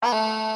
Uh...